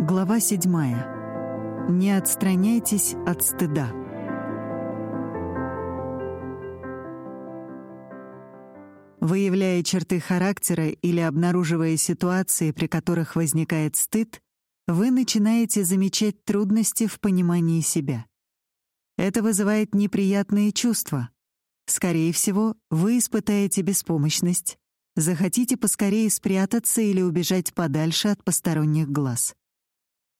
Глава седьмая. Не отстраняйтесь от стыда. Выявляя черты характера или обнаруживая ситуации, при которых возникает стыд, вы начинаете замечать трудности в понимании себя. Это вызывает неприятные чувства. Скорее всего, вы испытаете беспомощность, захотите поскорее спрятаться или убежать подальше от посторонних глаз.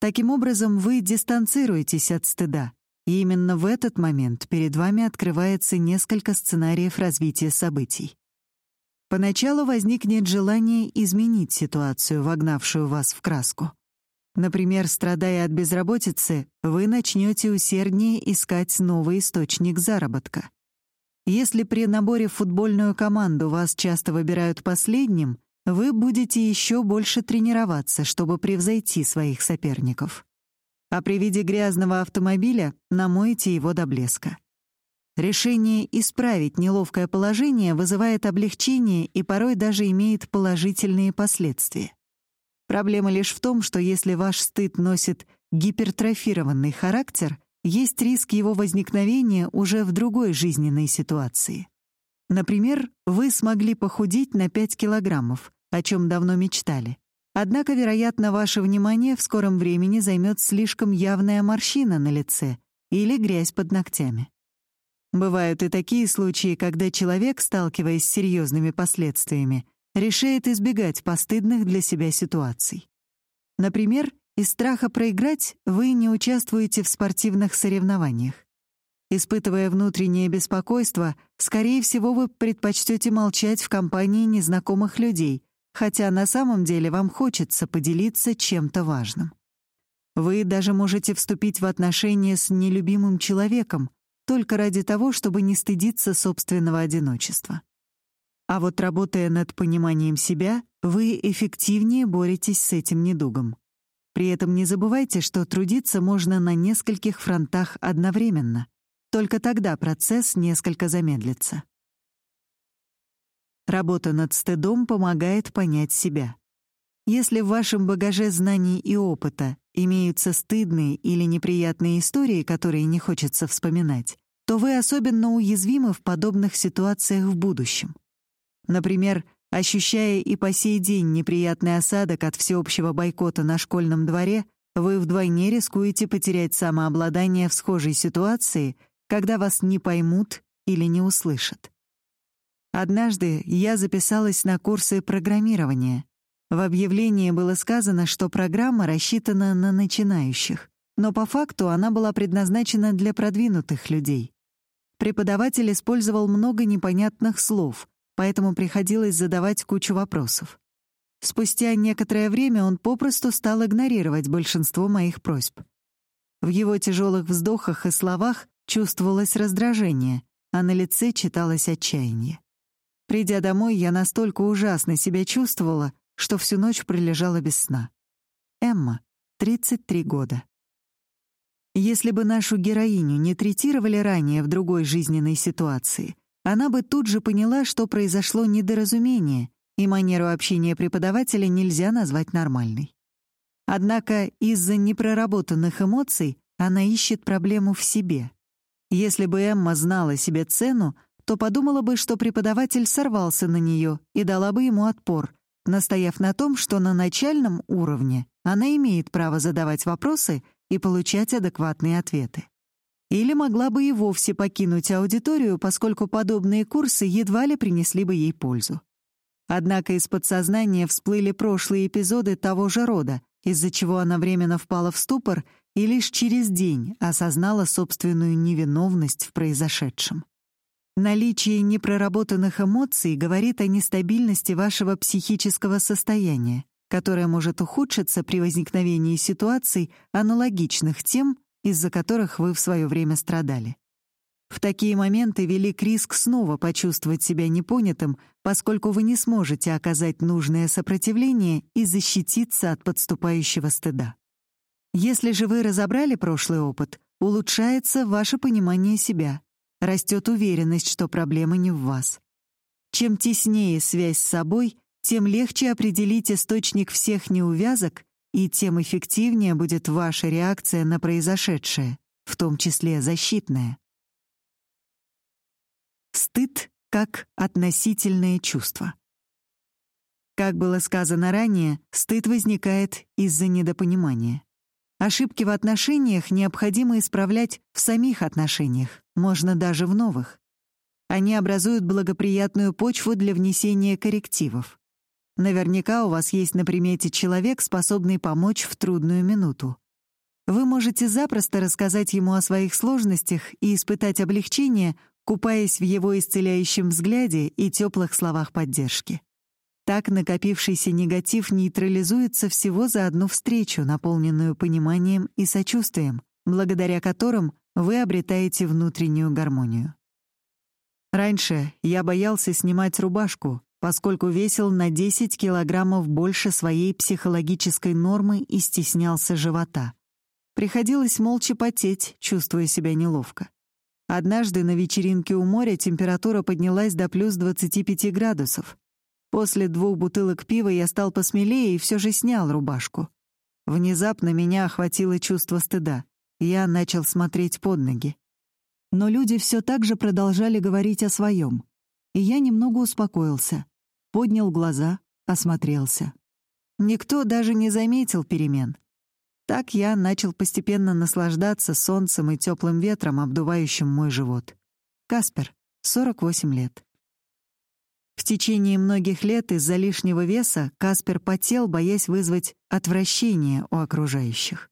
Таким образом, вы дистанцируетесь от стыда, и именно в этот момент перед вами открывается несколько сценариев развития событий. Поначалу возникнет желание изменить ситуацию, вогнавшую вас в краску. Например, страдая от безработицы, вы начнете усерднее искать новый источник заработка. Если при наборе в футбольную команду вас часто выбирают последним, вы будете еще больше тренироваться, чтобы превзойти своих соперников. А при виде грязного автомобиля намоете его до блеска. Решение исправить неловкое положение вызывает облегчение и порой даже имеет положительные последствия. Проблема лишь в том, что если ваш стыд носит гипертрофированный характер, есть риск его возникновения уже в другой жизненной ситуации. Например, вы смогли похудеть на 5 килограммов, о чем давно мечтали. Однако, вероятно, ваше внимание в скором времени займет слишком явная морщина на лице или грязь под ногтями. Бывают и такие случаи, когда человек, сталкиваясь с серьезными последствиями, решает избегать постыдных для себя ситуаций. Например, из страха проиграть вы не участвуете в спортивных соревнованиях. Испытывая внутреннее беспокойство, скорее всего, вы предпочтете молчать в компании незнакомых людей, хотя на самом деле вам хочется поделиться чем-то важным. Вы даже можете вступить в отношения с нелюбимым человеком только ради того, чтобы не стыдиться собственного одиночества. А вот работая над пониманием себя, вы эффективнее боретесь с этим недугом. При этом не забывайте, что трудиться можно на нескольких фронтах одновременно. Только тогда процесс несколько замедлится. Работа над стыдом помогает понять себя. Если в вашем багаже знаний и опыта имеются стыдные или неприятные истории, которые не хочется вспоминать, то вы особенно уязвимы в подобных ситуациях в будущем. Например, ощущая и по сей день неприятный осадок от всеобщего бойкота на школьном дворе, вы вдвойне рискуете потерять самообладание в схожей ситуации, когда вас не поймут или не услышат. Однажды я записалась на курсы программирования. В объявлении было сказано, что программа рассчитана на начинающих, но по факту она была предназначена для продвинутых людей. Преподаватель использовал много непонятных слов, поэтому приходилось задавать кучу вопросов. Спустя некоторое время он попросту стал игнорировать большинство моих просьб. В его тяжелых вздохах и словах чувствовалось раздражение, а на лице читалось отчаяние. Придя домой, я настолько ужасно себя чувствовала, что всю ночь пролежала без сна. Эмма, 33 года. Если бы нашу героиню не третировали ранее в другой жизненной ситуации, она бы тут же поняла, что произошло недоразумение, и манеру общения преподавателя нельзя назвать нормальной. Однако из-за непроработанных эмоций она ищет проблему в себе. Если бы Эмма знала себе цену, то подумала бы, что преподаватель сорвался на нее и дала бы ему отпор, настояв на том, что на начальном уровне она имеет право задавать вопросы и получать адекватные ответы. Или могла бы и вовсе покинуть аудиторию, поскольку подобные курсы едва ли принесли бы ей пользу. Однако из подсознания всплыли прошлые эпизоды того же рода, из-за чего она временно впала в ступор и лишь через день осознала собственную невиновность в произошедшем. Наличие непроработанных эмоций говорит о нестабильности вашего психического состояния, которое может ухудшиться при возникновении ситуаций, аналогичных тем, из-за которых вы в свое время страдали. В такие моменты велик риск снова почувствовать себя непонятым, поскольку вы не сможете оказать нужное сопротивление и защититься от подступающего стыда. Если же вы разобрали прошлый опыт, улучшается ваше понимание себя, растет уверенность, что проблема не в вас. Чем теснее связь с собой, тем легче определить источник всех неувязок и тем эффективнее будет ваша реакция на произошедшее, в том числе защитная. Стыд как относительное чувство. Как было сказано ранее, стыд возникает из-за недопонимания. Ошибки в отношениях необходимо исправлять в самих отношениях, можно даже в новых. Они образуют благоприятную почву для внесения коррективов. Наверняка у вас есть на примете человек, способный помочь в трудную минуту. Вы можете запросто рассказать ему о своих сложностях и испытать облегчение, купаясь в его исцеляющем взгляде и теплых словах поддержки. Так накопившийся негатив нейтрализуется всего за одну встречу, наполненную пониманием и сочувствием, благодаря которым вы обретаете внутреннюю гармонию. Раньше я боялся снимать рубашку, поскольку весил на 10 килограммов больше своей психологической нормы и стеснялся живота. Приходилось молча потеть, чувствуя себя неловко. Однажды на вечеринке у моря температура поднялась до плюс 25 градусов. После двух бутылок пива я стал посмелее и все же снял рубашку. Внезапно меня охватило чувство стыда. Я начал смотреть под ноги. Но люди все так же продолжали говорить о своем. И я немного успокоился. Поднял глаза, осмотрелся. Никто даже не заметил перемен. Так я начал постепенно наслаждаться солнцем и теплым ветром, обдувающим мой живот. Каспер, 48 лет. В течение многих лет из-за лишнего веса Каспер потел, боясь вызвать отвращение у окружающих.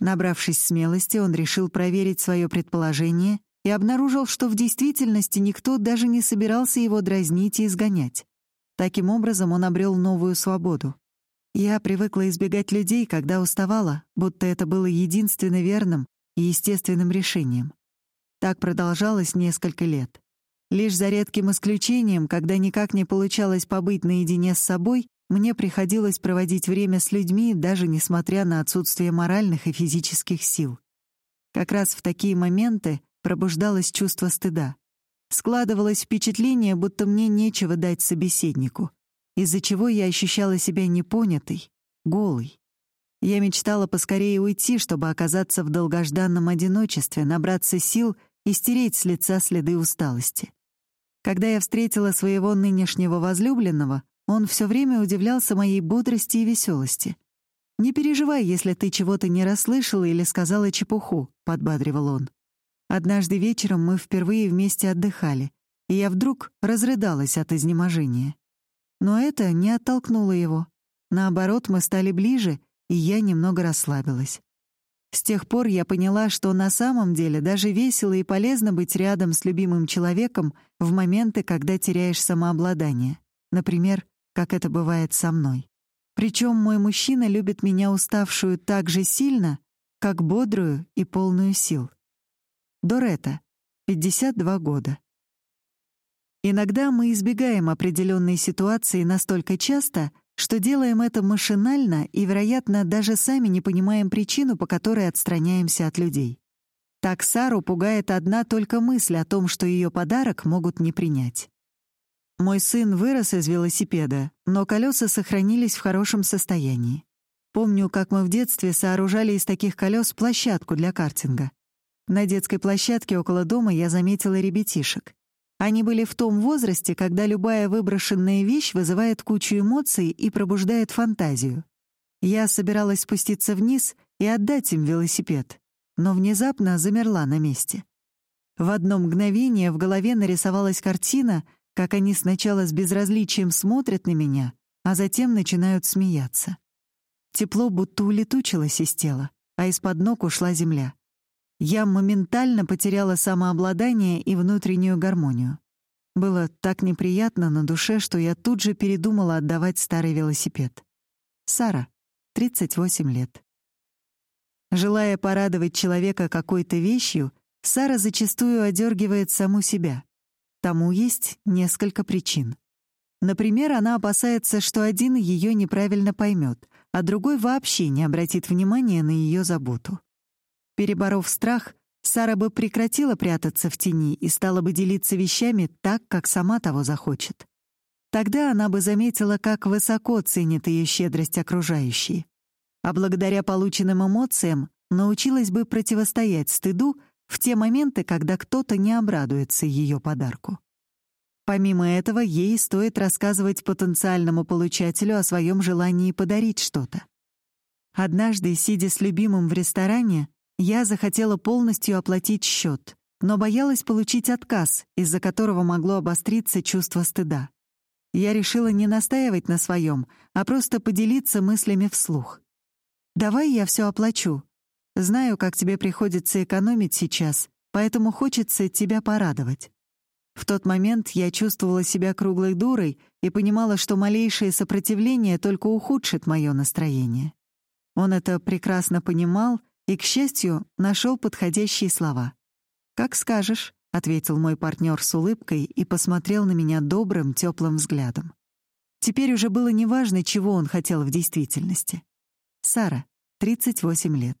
Набравшись смелости, он решил проверить свое предположение и обнаружил, что в действительности никто даже не собирался его дразнить и изгонять. Таким образом, он обрел новую свободу. Я привыкла избегать людей, когда уставала, будто это было единственно верным и естественным решением. Так продолжалось несколько лет. Лишь за редким исключением, когда никак не получалось побыть наедине с собой, мне приходилось проводить время с людьми, даже несмотря на отсутствие моральных и физических сил. Как раз в такие моменты пробуждалось чувство стыда. Складывалось впечатление, будто мне нечего дать собеседнику, из-за чего я ощущала себя непонятой, голой. Я мечтала поскорее уйти, чтобы оказаться в долгожданном одиночестве, набраться сил и стереть с лица следы усталости. Когда я встретила своего нынешнего возлюбленного, он все время удивлялся моей бодрости и веселости. «Не переживай, если ты чего-то не расслышала или сказала чепуху», — подбадривал он. Однажды вечером мы впервые вместе отдыхали, и я вдруг разрыдалась от изнеможения. Но это не оттолкнуло его. Наоборот, мы стали ближе, и я немного расслабилась. С тех пор я поняла, что на самом деле даже весело и полезно быть рядом с любимым человеком в моменты, когда теряешь самообладание. Например, как это бывает со мной. Причем мой мужчина любит меня уставшую так же сильно, как бодрую и полную сил. Дорета, 52 года. Иногда мы избегаем определенной ситуации настолько часто, что делаем это машинально и, вероятно, даже сами не понимаем причину, по которой отстраняемся от людей. Так Сару пугает одна только мысль о том, что ее подарок могут не принять. Мой сын вырос из велосипеда, но колеса сохранились в хорошем состоянии. Помню, как мы в детстве сооружали из таких колес площадку для картинга. На детской площадке около дома я заметила ребятишек. Они были в том возрасте, когда любая выброшенная вещь вызывает кучу эмоций и пробуждает фантазию. Я собиралась спуститься вниз и отдать им велосипед, но внезапно замерла на месте. В одно мгновение в голове нарисовалась картина, как они сначала с безразличием смотрят на меня, а затем начинают смеяться. Тепло будто улетучилось из тела, а из-под ног ушла земля. Я моментально потеряла самообладание и внутреннюю гармонию. Было так неприятно на душе, что я тут же передумала отдавать старый велосипед. Сара, 38 лет. Желая порадовать человека какой-то вещью, Сара зачастую одергивает саму себя. Тому есть несколько причин. Например, она опасается, что один ее неправильно поймет, а другой вообще не обратит внимания на ее заботу. Переборов страх, Сара бы прекратила прятаться в тени и стала бы делиться вещами так, как сама того захочет. Тогда она бы заметила, как высоко ценит ее щедрость окружающие. А благодаря полученным эмоциям научилась бы противостоять стыду в те моменты, когда кто-то не обрадуется ее подарку. Помимо этого, ей стоит рассказывать потенциальному получателю о своем желании подарить что-то. Однажды, сидя с любимым в ресторане, я захотела полностью оплатить счет, но боялась получить отказ, из-за которого могло обостриться чувство стыда. Я решила не настаивать на своем, а просто поделиться мыслями вслух. «Давай я все оплачу. Знаю, как тебе приходится экономить сейчас, поэтому хочется тебя порадовать». В тот момент я чувствовала себя круглой дурой и понимала, что малейшее сопротивление только ухудшит мое настроение. Он это прекрасно понимал и, к счастью, нашел подходящие слова. «Как скажешь», — ответил мой партнер с улыбкой и посмотрел на меня добрым, теплым взглядом. Теперь уже было неважно, чего он хотел в действительности. Сара, 38 лет.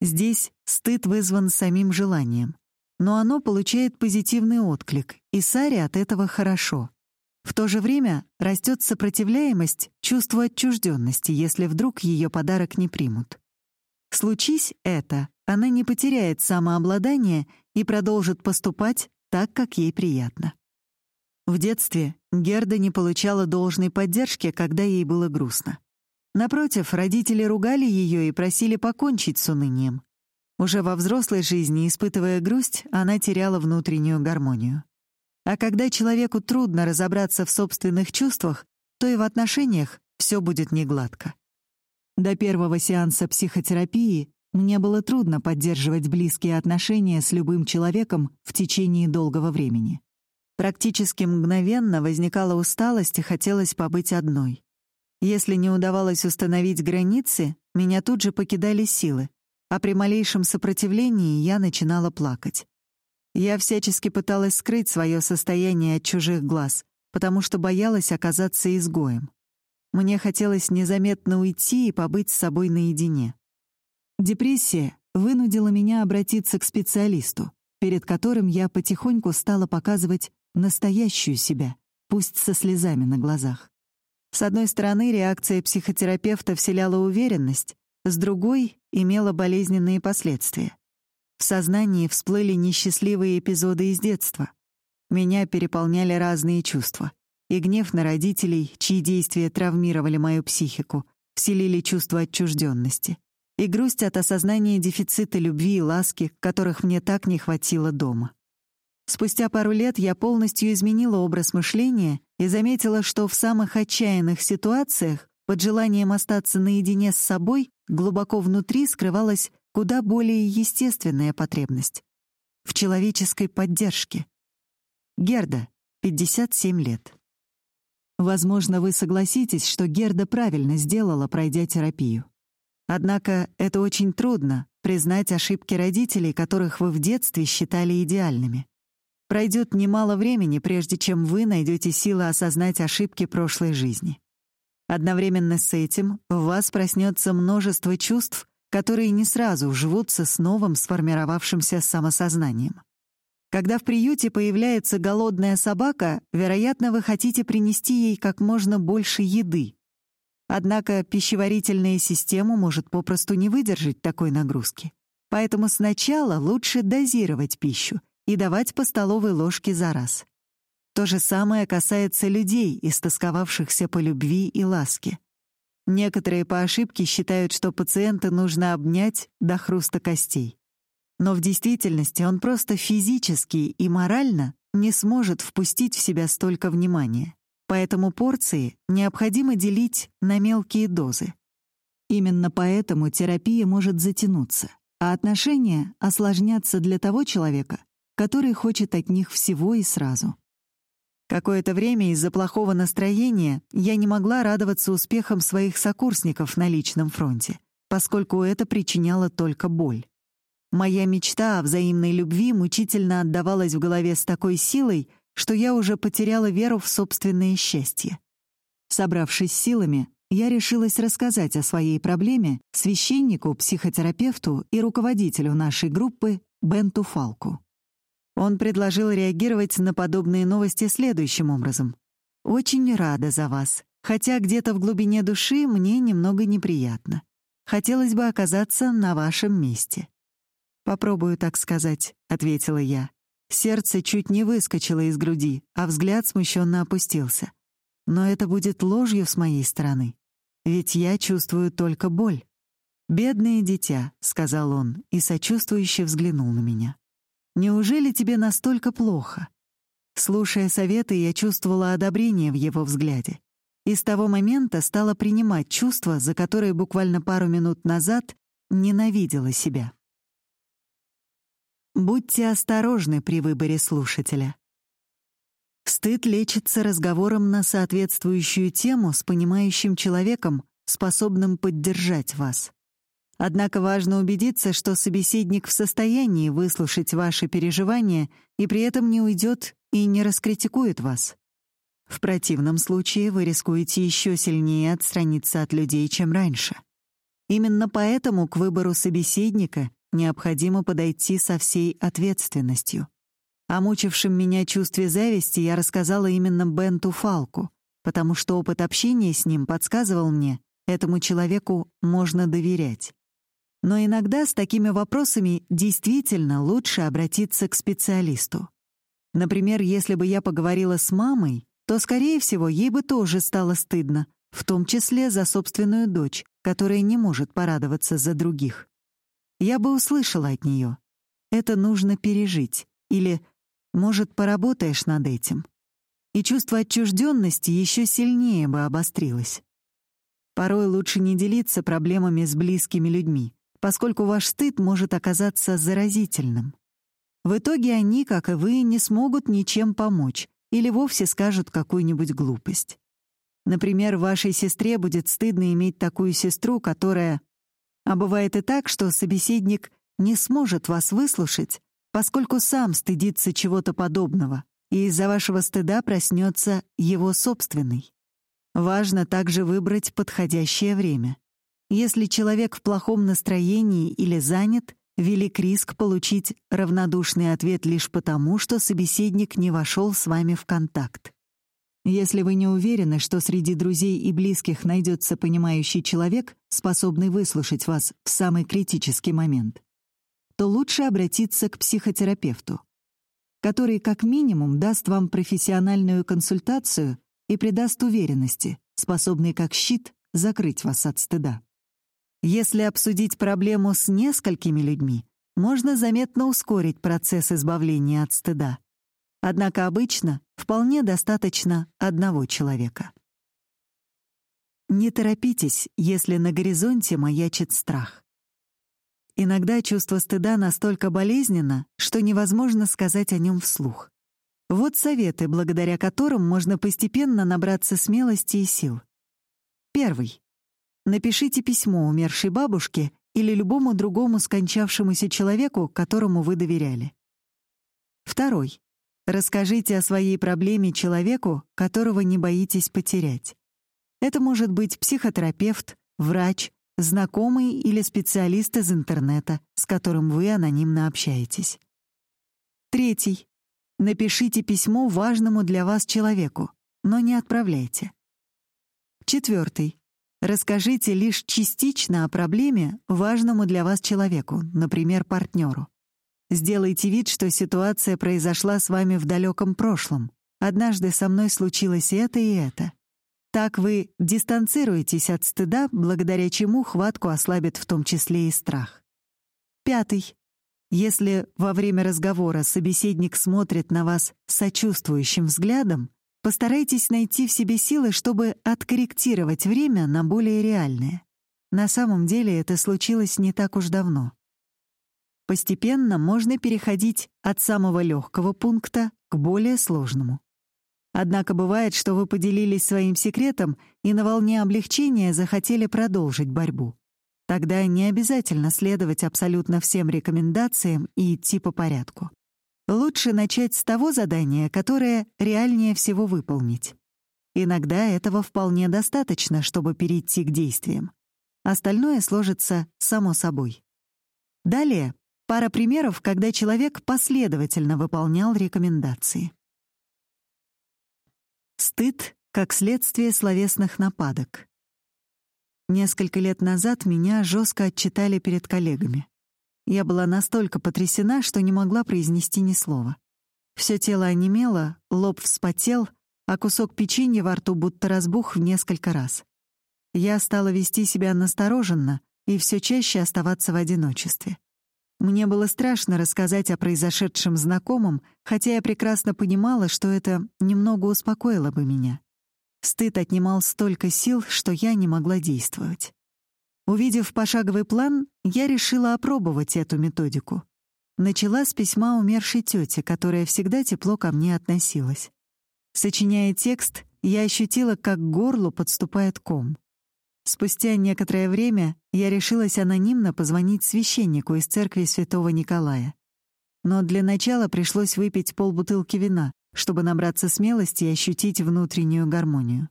Здесь стыд вызван самим желанием но оно получает позитивный отклик, и Саре от этого хорошо. В то же время растет сопротивляемость чувству отчужденности, если вдруг ее подарок не примут. Случись это, она не потеряет самообладание и продолжит поступать так, как ей приятно. В детстве Герда не получала должной поддержки, когда ей было грустно. Напротив, родители ругали ее и просили покончить с унынием. Уже во взрослой жизни, испытывая грусть, она теряла внутреннюю гармонию. А когда человеку трудно разобраться в собственных чувствах, то и в отношениях все будет негладко. До первого сеанса психотерапии мне было трудно поддерживать близкие отношения с любым человеком в течение долгого времени. Практически мгновенно возникала усталость и хотелось побыть одной. Если не удавалось установить границы, меня тут же покидали силы, а при малейшем сопротивлении я начинала плакать. Я всячески пыталась скрыть свое состояние от чужих глаз, потому что боялась оказаться изгоем. Мне хотелось незаметно уйти и побыть с собой наедине. Депрессия вынудила меня обратиться к специалисту, перед которым я потихоньку стала показывать настоящую себя, пусть со слезами на глазах. С одной стороны, реакция психотерапевта вселяла уверенность, с другой — имела болезненные последствия. В сознании всплыли несчастливые эпизоды из детства. Меня переполняли разные чувства. И гнев на родителей, чьи действия травмировали мою психику, вселили чувство отчужденности. И грусть от осознания дефицита любви и ласки, которых мне так не хватило дома. Спустя пару лет я полностью изменила образ мышления и заметила, что в самых отчаянных ситуациях под желанием остаться наедине с собой глубоко внутри скрывалась куда более естественная потребность — в человеческой поддержке. Герда, 57 лет. Возможно, вы согласитесь, что Герда правильно сделала, пройдя терапию. Однако это очень трудно — признать ошибки родителей, которых вы в детстве считали идеальными. Пройдет немало времени, прежде чем вы найдете силы осознать ошибки прошлой жизни. Одновременно с этим в вас проснется множество чувств, которые не сразу уживутся с новым сформировавшимся самосознанием. Когда в приюте появляется голодная собака, вероятно, вы хотите принести ей как можно больше еды. Однако пищеварительная система может попросту не выдержать такой нагрузки. Поэтому сначала лучше дозировать пищу и давать по столовой ложке за раз. То же самое касается людей, истосковавшихся по любви и ласке. Некоторые по ошибке считают, что пациента нужно обнять до хруста костей. Но в действительности он просто физически и морально не сможет впустить в себя столько внимания. Поэтому порции необходимо делить на мелкие дозы. Именно поэтому терапия может затянуться, а отношения осложняться для того человека, который хочет от них всего и сразу. Какое-то время из-за плохого настроения я не могла радоваться успехам своих сокурсников на личном фронте, поскольку это причиняло только боль. Моя мечта о взаимной любви мучительно отдавалась в голове с такой силой, что я уже потеряла веру в собственное счастье. Собравшись силами, я решилась рассказать о своей проблеме священнику, психотерапевту и руководителю нашей группы Бенту Фалку. Он предложил реагировать на подобные новости следующим образом. «Очень рада за вас. Хотя где-то в глубине души мне немного неприятно. Хотелось бы оказаться на вашем месте. «Попробую так сказать», — ответила я. Сердце чуть не выскочило из груди, а взгляд смущенно опустился. Но это будет ложью с моей стороны. Ведь я чувствую только боль. «Бедное дитя», — сказал он и сочувствующе взглянул на меня. «Неужели тебе настолько плохо?» Слушая советы, я чувствовала одобрение в его взгляде. И с того момента стала принимать чувства, за которые буквально пару минут назад ненавидела себя. Будьте осторожны при выборе слушателя. Стыд лечится разговором на соответствующую тему с понимающим человеком, способным поддержать вас. Однако важно убедиться, что собеседник в состоянии выслушать ваши переживания и при этом не уйдет и не раскритикует вас. В противном случае вы рискуете еще сильнее отстраниться от людей, чем раньше. Именно поэтому к выбору собеседника необходимо подойти со всей ответственностью. О мучившем меня чувстве зависти я рассказала именно Бенту Фалку, потому что опыт общения с ним подсказывал мне, этому человеку можно доверять. Но иногда с такими вопросами действительно лучше обратиться к специалисту. Например, если бы я поговорила с мамой, то, скорее всего, ей бы тоже стало стыдно, в том числе за собственную дочь, которая не может порадоваться за других я бы услышала от нее. Это нужно пережить. Или, может, поработаешь над этим. И чувство отчужденности еще сильнее бы обострилось. Порой лучше не делиться проблемами с близкими людьми, поскольку ваш стыд может оказаться заразительным. В итоге они, как и вы, не смогут ничем помочь или вовсе скажут какую-нибудь глупость. Например, вашей сестре будет стыдно иметь такую сестру, которая а бывает и так, что собеседник не сможет вас выслушать, поскольку сам стыдится чего-то подобного, и из-за вашего стыда проснется его собственный. Важно также выбрать подходящее время. Если человек в плохом настроении или занят, велик риск получить равнодушный ответ лишь потому, что собеседник не вошел с вами в контакт. Если вы не уверены, что среди друзей и близких найдется понимающий человек, способный выслушать вас в самый критический момент, то лучше обратиться к психотерапевту, который как минимум даст вам профессиональную консультацию и придаст уверенности, способной как щит закрыть вас от стыда. Если обсудить проблему с несколькими людьми, можно заметно ускорить процесс избавления от стыда. Однако обычно вполне достаточно одного человека. Не торопитесь, если на горизонте маячит страх. Иногда чувство стыда настолько болезненно, что невозможно сказать о нем вслух. Вот советы, благодаря которым можно постепенно набраться смелости и сил. Первый. Напишите письмо умершей бабушке или любому другому скончавшемуся человеку, которому вы доверяли. Второй. Расскажите о своей проблеме человеку, которого не боитесь потерять. Это может быть психотерапевт, врач, знакомый или специалист из интернета, с которым вы анонимно общаетесь. Третий. Напишите письмо важному для вас человеку, но не отправляйте. Четвертый. Расскажите лишь частично о проблеме важному для вас человеку, например, партнеру. Сделайте вид, что ситуация произошла с вами в далеком прошлом. Однажды со мной случилось это и это. Так вы дистанцируетесь от стыда, благодаря чему хватку ослабит в том числе и страх. Пятый. Если во время разговора собеседник смотрит на вас сочувствующим взглядом, постарайтесь найти в себе силы, чтобы откорректировать время на более реальное. На самом деле это случилось не так уж давно. Постепенно можно переходить от самого легкого пункта к более сложному. Однако бывает, что вы поделились своим секретом и на волне облегчения захотели продолжить борьбу. Тогда не обязательно следовать абсолютно всем рекомендациям и идти по порядку. Лучше начать с того задания, которое реальнее всего выполнить. Иногда этого вполне достаточно, чтобы перейти к действиям. Остальное сложится само собой. Далее Пара примеров, когда человек последовательно выполнял рекомендации. Стыд как следствие словесных нападок. Несколько лет назад меня жестко отчитали перед коллегами. Я была настолько потрясена, что не могла произнести ни слова. Все тело онемело, лоб вспотел, а кусок печенья во рту будто разбух в несколько раз. Я стала вести себя настороженно и все чаще оставаться в одиночестве. Мне было страшно рассказать о произошедшем знакомым, хотя я прекрасно понимала, что это немного успокоило бы меня. Стыд отнимал столько сил, что я не могла действовать. Увидев пошаговый план, я решила опробовать эту методику. Начала с письма умершей тети, которая всегда тепло ко мне относилась. Сочиняя текст, я ощутила, как к горлу подступает ком. Спустя некоторое время я решилась анонимно позвонить священнику из церкви Святого Николая. Но для начала пришлось выпить полбутылки вина, чтобы набраться смелости и ощутить внутреннюю гармонию.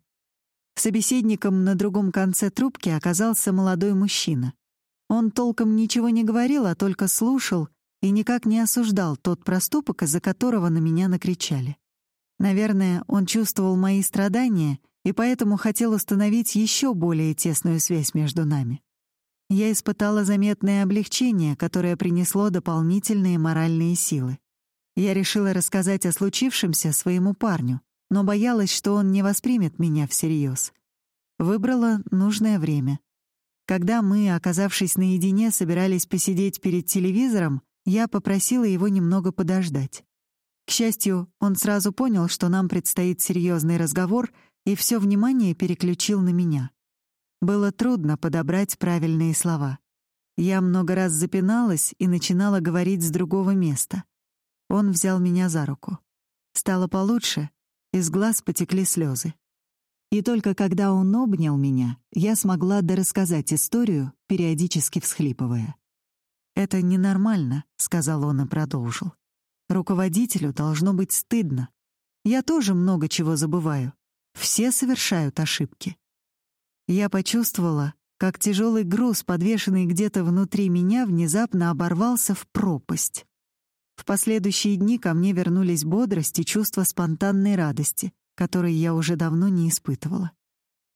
Собеседником на другом конце трубки оказался молодой мужчина. Он толком ничего не говорил, а только слушал и никак не осуждал тот проступок, из-за которого на меня накричали. Наверное, он чувствовал мои страдания и поэтому хотел установить еще более тесную связь между нами. Я испытала заметное облегчение, которое принесло дополнительные моральные силы. Я решила рассказать о случившемся своему парню, но боялась, что он не воспримет меня всерьез. Выбрала нужное время. Когда мы, оказавшись наедине, собирались посидеть перед телевизором, я попросила его немного подождать. К счастью, он сразу понял, что нам предстоит серьезный разговор, и все внимание переключил на меня. Было трудно подобрать правильные слова. Я много раз запиналась и начинала говорить с другого места. Он взял меня за руку. Стало получше, из глаз потекли слезы. И только когда он обнял меня, я смогла дорассказать историю, периодически всхлипывая. «Это ненормально», — сказал он и продолжил. «Руководителю должно быть стыдно. Я тоже много чего забываю. Все совершают ошибки». Я почувствовала, как тяжелый груз, подвешенный где-то внутри меня, внезапно оборвался в пропасть. В последующие дни ко мне вернулись бодрость и чувство спонтанной радости, которые я уже давно не испытывала.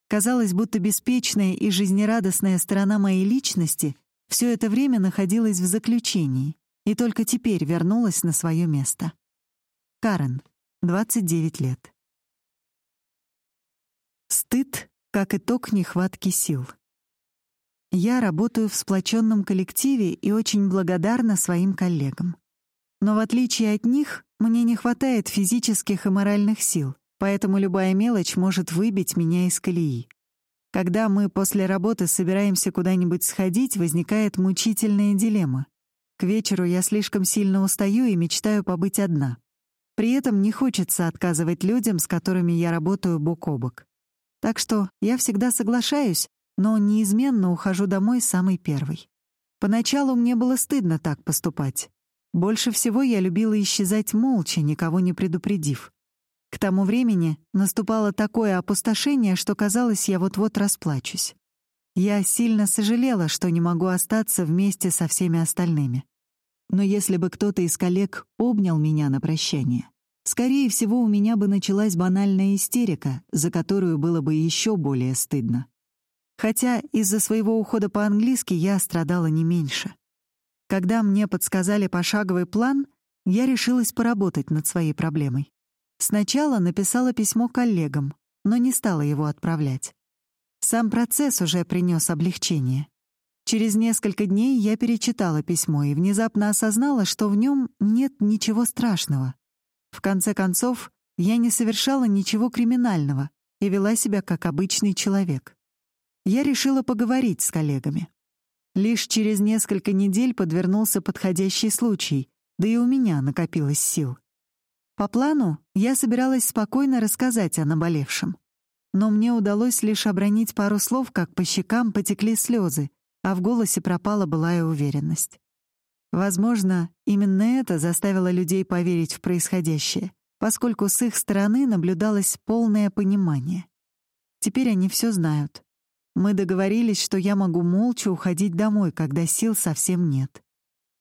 Казалось, будто беспечная и жизнерадостная сторона моей личности все это время находилась в заключении и только теперь вернулась на свое место. Карен, 29 лет. Стыд как итог нехватки сил. Я работаю в сплоченном коллективе и очень благодарна своим коллегам. Но в отличие от них, мне не хватает физических и моральных сил, поэтому любая мелочь может выбить меня из колеи. Когда мы после работы собираемся куда-нибудь сходить, возникает мучительная дилемма. К вечеру я слишком сильно устаю и мечтаю побыть одна. При этом не хочется отказывать людям, с которыми я работаю бок о бок. Так что я всегда соглашаюсь, но неизменно ухожу домой самый первый. Поначалу мне было стыдно так поступать. Больше всего я любила исчезать молча, никого не предупредив. К тому времени наступало такое опустошение, что казалось, я вот-вот расплачусь. Я сильно сожалела, что не могу остаться вместе со всеми остальными. Но если бы кто-то из коллег обнял меня на прощание, скорее всего, у меня бы началась банальная истерика, за которую было бы еще более стыдно. Хотя из-за своего ухода по-английски я страдала не меньше. Когда мне подсказали пошаговый план, я решилась поработать над своей проблемой. Сначала написала письмо коллегам, но не стала его отправлять. Сам процесс уже принес облегчение. Через несколько дней я перечитала письмо и внезапно осознала, что в нем нет ничего страшного. В конце концов, я не совершала ничего криминального и вела себя как обычный человек. Я решила поговорить с коллегами. Лишь через несколько недель подвернулся подходящий случай, да и у меня накопилось сил. По плану я собиралась спокойно рассказать о наболевшем. Но мне удалось лишь обронить пару слов, как по щекам потекли слезы, а в голосе пропала былая уверенность. Возможно, именно это заставило людей поверить в происходящее, поскольку с их стороны наблюдалось полное понимание. Теперь они все знают. Мы договорились, что я могу молча уходить домой, когда сил совсем нет.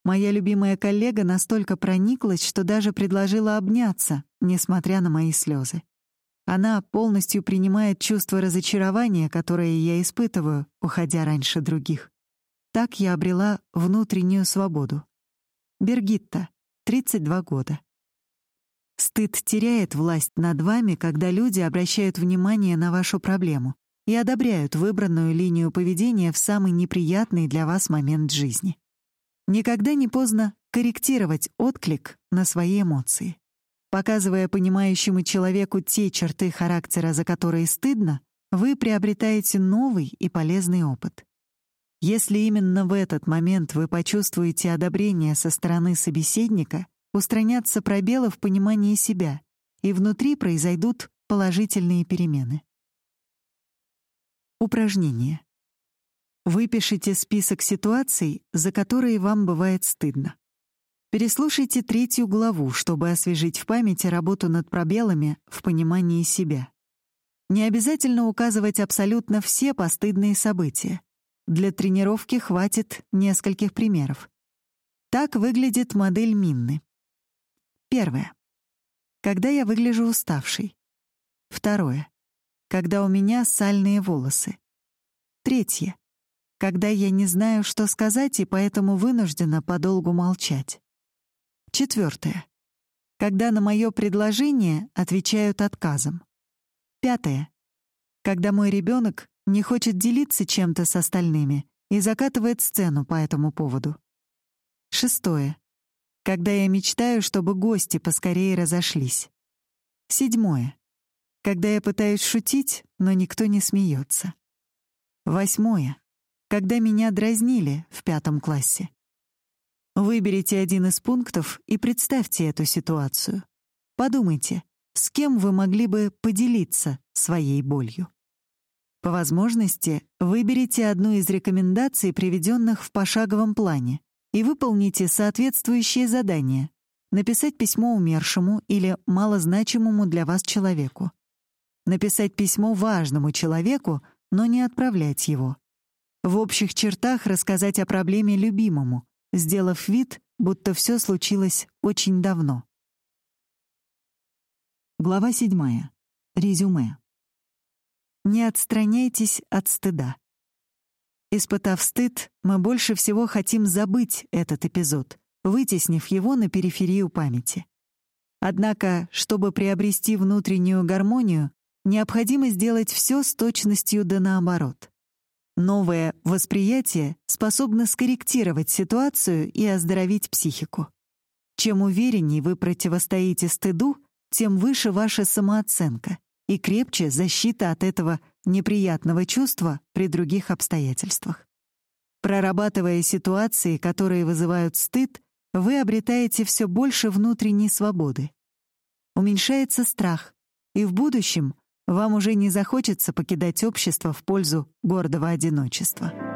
Моя любимая коллега настолько прониклась, что даже предложила обняться, несмотря на мои слезы. Она полностью принимает чувство разочарования, которое я испытываю, уходя раньше других. Так я обрела внутреннюю свободу. Бергитта, 32 года. Стыд теряет власть над вами, когда люди обращают внимание на вашу проблему и одобряют выбранную линию поведения в самый неприятный для вас момент жизни. Никогда не поздно корректировать отклик на свои эмоции. Показывая понимающему человеку те черты характера, за которые стыдно, вы приобретаете новый и полезный опыт. Если именно в этот момент вы почувствуете одобрение со стороны собеседника, устранятся пробелы в понимании себя, и внутри произойдут положительные перемены. Упражнение. Выпишите список ситуаций, за которые вам бывает стыдно. Переслушайте третью главу, чтобы освежить в памяти работу над пробелами в понимании себя. Не обязательно указывать абсолютно все постыдные события. Для тренировки хватит нескольких примеров. Так выглядит модель Минны. Первое. Когда я выгляжу уставшей. Второе. Когда у меня сальные волосы. Третье. Когда я не знаю, что сказать, и поэтому вынуждена подолгу молчать. Четвертое. Когда на мое предложение отвечают отказом. Пятое. Когда мой ребенок не хочет делиться чем-то с остальными и закатывает сцену по этому поводу. Шестое. Когда я мечтаю, чтобы гости поскорее разошлись. Седьмое. Когда я пытаюсь шутить, но никто не смеется. Восьмое. Когда меня дразнили в пятом классе. Выберите один из пунктов и представьте эту ситуацию. Подумайте, с кем вы могли бы поделиться своей болью. По возможности, выберите одну из рекомендаций, приведенных в пошаговом плане, и выполните соответствующее задание — написать письмо умершему или малозначимому для вас человеку. Написать письмо важному человеку, но не отправлять его. В общих чертах рассказать о проблеме любимому, сделав вид, будто все случилось очень давно. Глава 7. Резюме. Не отстраняйтесь от стыда. Испытав стыд, мы больше всего хотим забыть этот эпизод, вытеснив его на периферию памяти. Однако, чтобы приобрести внутреннюю гармонию, необходимо сделать все с точностью да наоборот. Новое восприятие способно скорректировать ситуацию и оздоровить психику. Чем уверенней вы противостоите стыду, тем выше ваша самооценка и крепче защита от этого неприятного чувства при других обстоятельствах. Прорабатывая ситуации, которые вызывают стыд, вы обретаете все больше внутренней свободы. Уменьшается страх, и в будущем вам уже не захочется покидать общество в пользу гордого одиночества.